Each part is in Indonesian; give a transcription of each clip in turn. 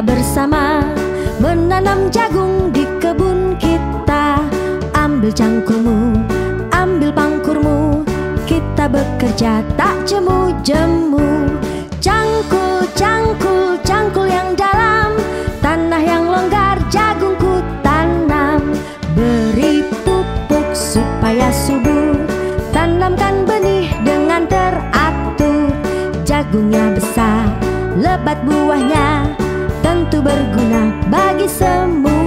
bersama menanam jagung. Ambil cangkulmu, ambil pangkurmu. Kita bekerja tak jemu-jemu. Cangkul, cangkul, cangkul yang dalam. Tanah yang longgar, jagungku tanam. Beri pupuk supaya subur. Tanamkan benih dengan teratur. Jagungnya besar, lebat buahnya. Tentu berguna bagi semua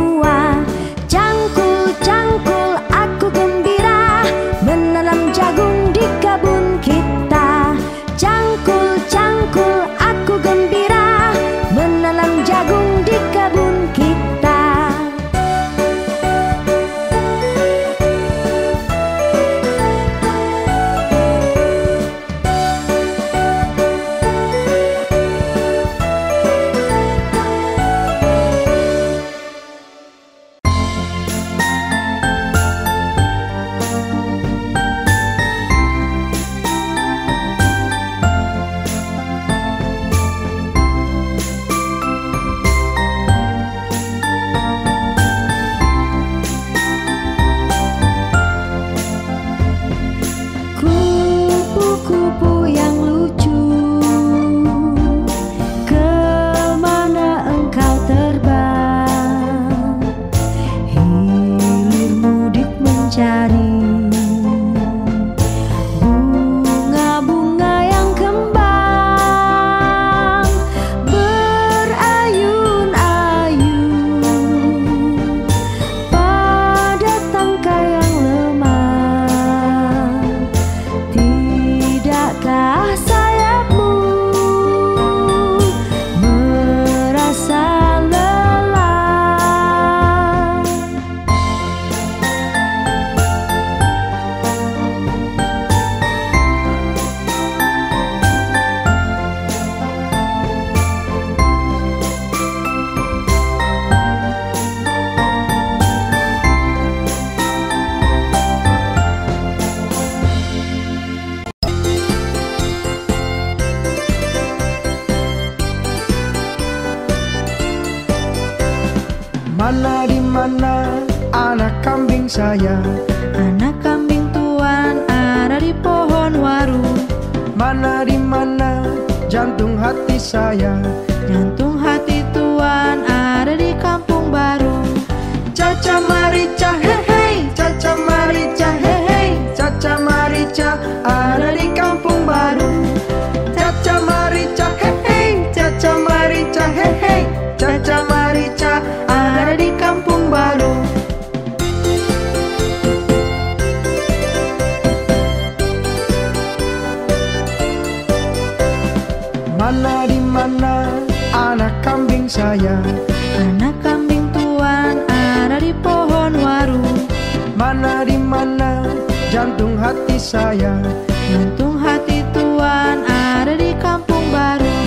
saya. Anak kambing tuan ada di pohon waru. Mana di mana jantung hati saya. Jantung hati saya. Untung hati tuan ada di kampung baru.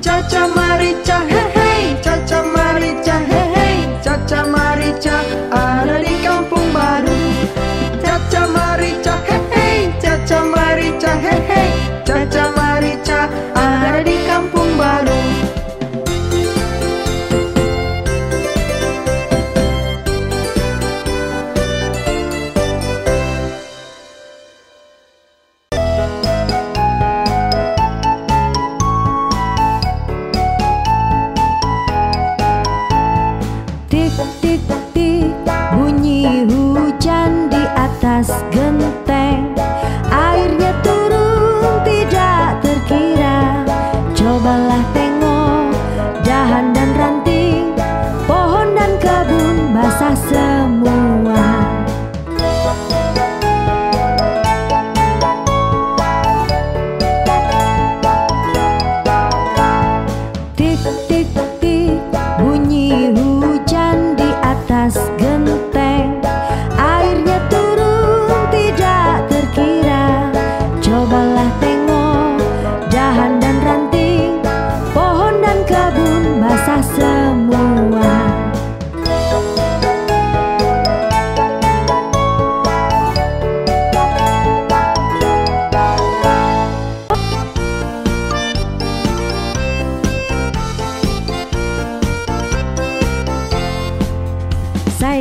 Caca maricah Mudah-mudahan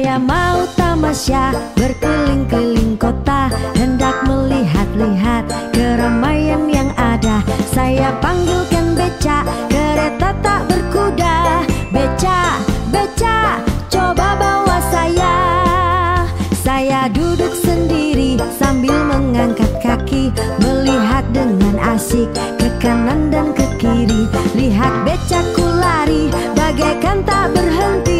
Saya mau tamasya berkeliling-keliling kota. Hendak melihat-lihat keramaian yang ada. Saya panggilkan beca, kereta tak berkuda. Beca, beca, coba bawa saya. Saya duduk sendiri sambil mengangkat kaki. Melihat dengan asik ke kanan dan ke kiri. Lihat becaku lari bagaikan tak berhenti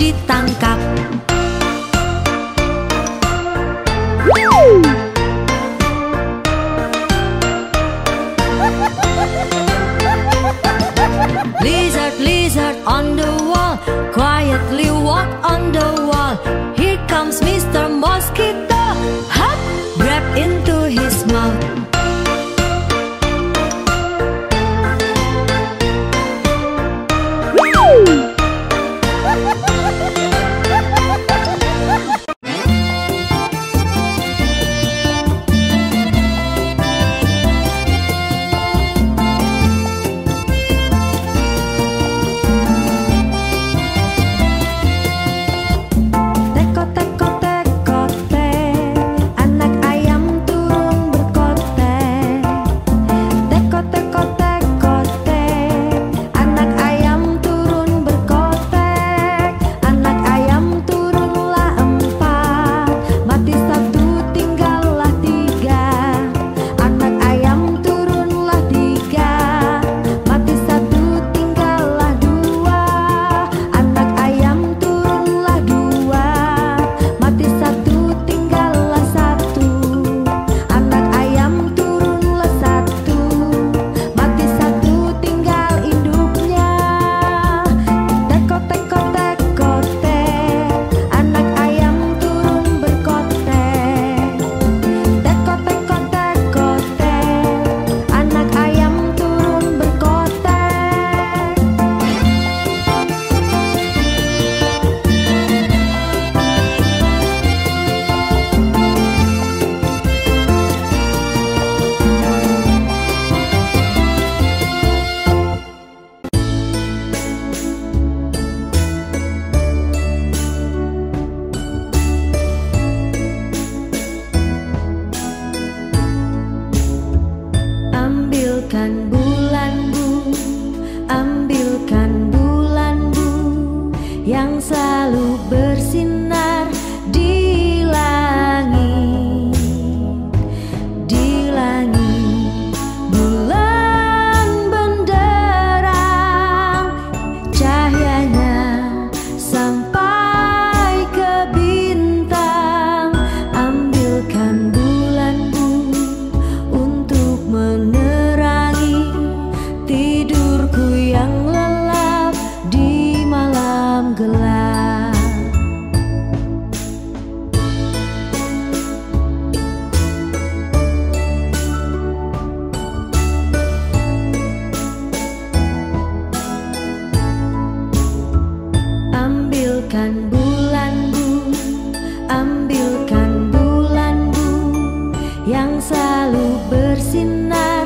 ditangkap. gelap Ambilkan bulanmu, ambilkan bulanmu yang selalu bersinar.